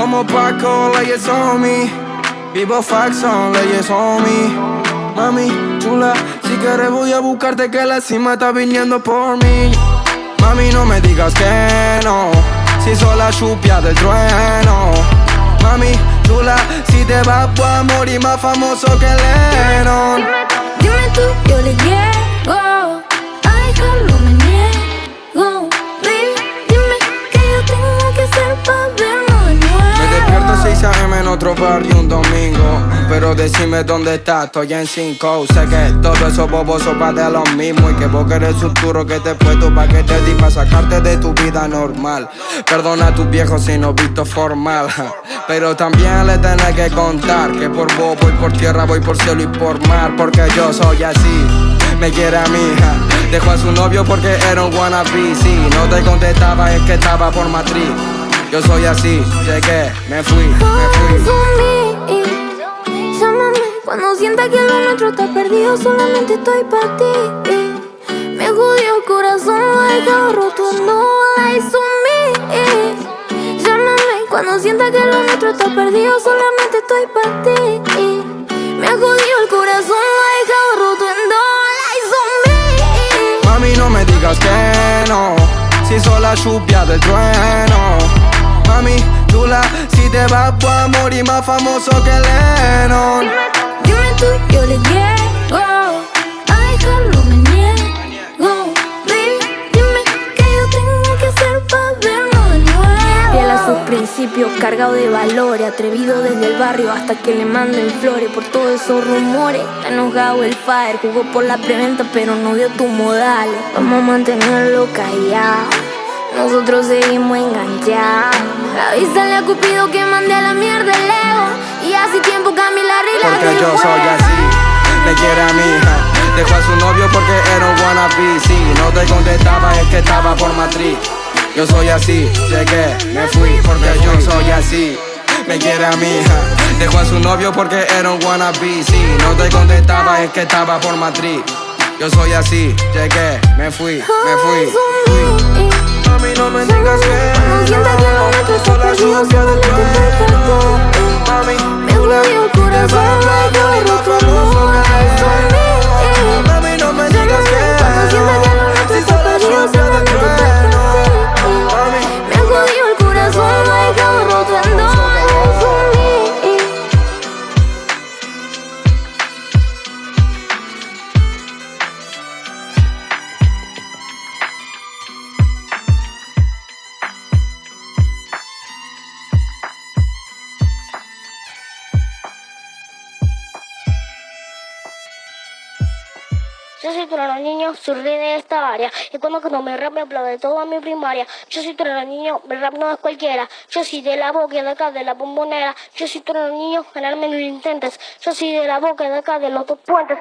Como Paco, leyes on me. Vivo Faxon, leyes on me. Mami, chula, si quieres voy a buscarte que la cima está viniendo por mí. Mami, no me digas que no, si soy la chupia del trueno. Mami, chula, si te vas a morir más famoso que Lennon. Dime, dime tú, yo le llego. Otro barrio un domingo. Pero decime dónde estás, estoy en 5. Sé que todo eso bobos son de lo mismo. Y que vos querés futuro que te puesto pa' que te di pa' sacarte de tu vida normal. Perdona a tus viejos si no visto formal. Pero también le tenés que contar que por vos voy por tierra, voy por cielo y por mar. Porque yo soy así. Me quiere a mi hija. Dejó a su novio porque era un wannabe. Si no te contestaba, es que estaba por matriz. Yo soy así, llegué, me fui, me fui. Llámame cuando sienta que lo nuestro está perdido. Solamente estoy para ti. Me jodió el corazón, lo he roto. No lies on me. Llámame cuando sienta que lo nuestro está perdido. Solamente estoy para ti. Me jodió el corazón, lo he roto. No lies on me. Mami, no me digas que no, si soy la lluvia del trueno. Mami, chula, si te vas a morir más famoso que Lennon. Dime tú, yo le llego. A dejarlo me niego. Baby, dime que yo tengo que hacer para vernos de nuevo. Fiel a sus principios, cargado de valores, atrevido desde el barrio hasta que le manden flores por todos esos rumores. Está enojado el fire, jugó por la preventa, pero no dio tus modales. Vamos a mantenerlo callado. Nosotros seguimos enganchados. Avísale a Cupido que mande a la mierda el ego. Y hace tiempo Camila Rila Porque yo soy así, me quiere a mi hija. Dejó a su novio porque era un wannabe. Si no te contestaba, es que estaba por matriz. Yo soy así, llegué, me fui porque yo soy así. Me quiere a mi hija. Dejó a su novio porque era un wannabe. Si no te contestaba, es que estaba por matriz. Yo soy así, llegué, me fui, me fui. fui. Mami, no me digas que Cuando sienta que lo nuestro está perdido, Yo soy trono niño, soy de esta área. Y cuando no me rap me aplaude toda mi primaria. Yo soy trono niño, el rap no es cualquiera. Yo soy de la boca de acá, de la bombonera. Yo soy trono niño, ganarme lo intentes. Yo soy de la boca de acá, de los dos puentes.